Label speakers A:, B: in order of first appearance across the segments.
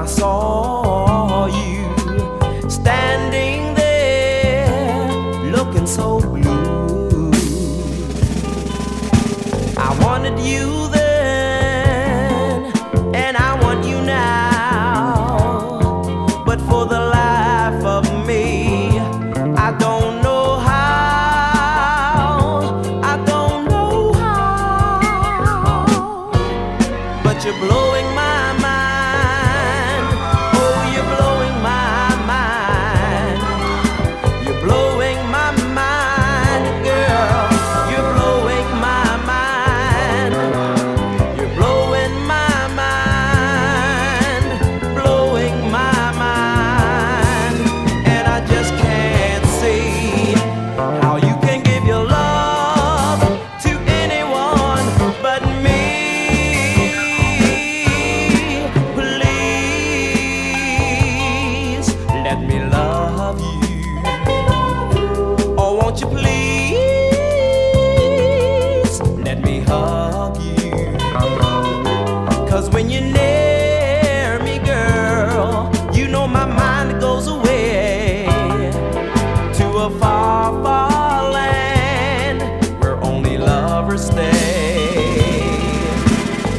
A: I saw you standing there looking so blue. I wanted you then, and I want you now. But for the life of me, I don't know how. I Cause when you're near me, girl, you know my mind goes away to a far, far land where only lovers stay.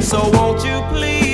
A: So won't you please?